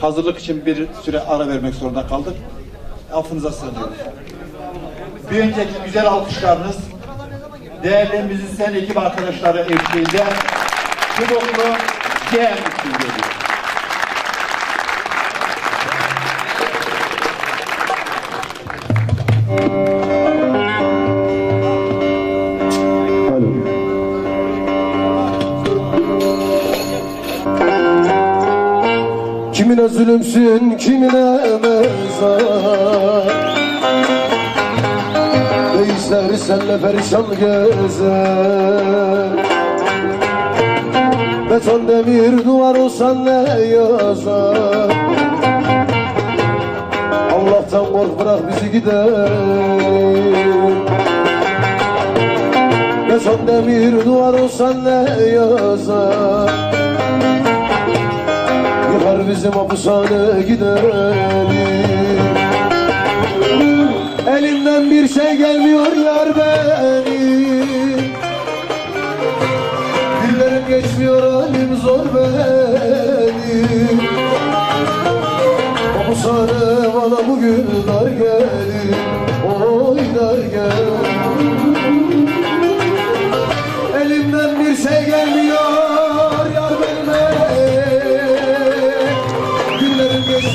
Hazırlık için bir süre ara vermek zorunda kaldık. Affınıza sığınıyoruz. Bir önceki güzel alkışlarınız değerli müzisyen ekip arkadaşları eşliğinde Çubuklu Cem için geliyor. Kimine zulümsün, kimine mezar? Reisler senle perişan gezer. Beton demir duvar olsan ne yazar? Allah'tan kork bırak bizi gidelim Beton demir duvar olsan ne yazar bizim hapishane gidelim. Elimden bir şey gelmiyor yar benim Günlerim geçmiyor halim zor benim Hapishane bana bugün dar gelir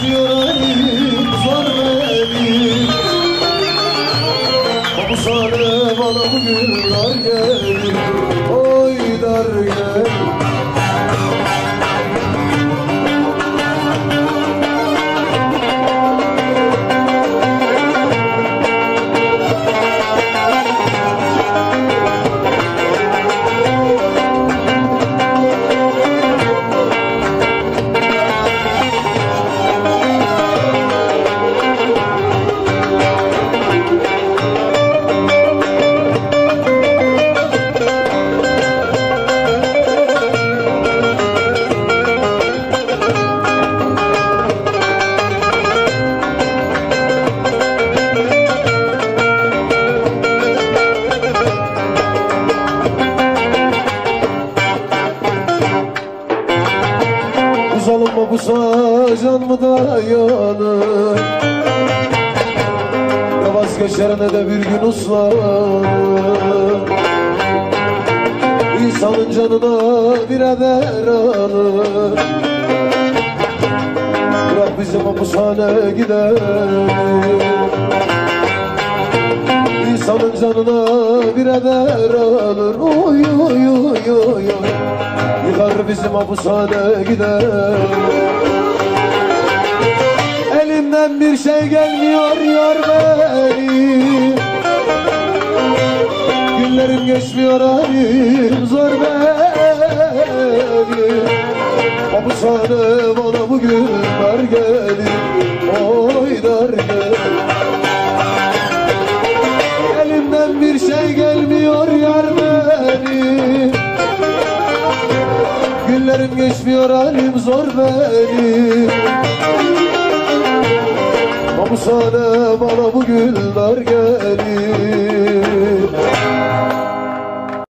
Halim zor benim. Hapishane bana bugün dar gelir. Oy dar gelir bu sacan mı dayanır Ne vazgeçer ne de bir gün uslanır İnsanın canına bir eder alır Bırak bizim hapishane gidelim İnsanın canına bir eder alır. Oy oy oy oy oy. Yıkar bizim hapishane gider. Elimden bir şey gelmiyor yar benim Günlerim geçmiyor halim zor benim Hapishane bana bugün dar gelir Günlerim geçmiyor halim zor benim. Hapishane bana bugün dar gelir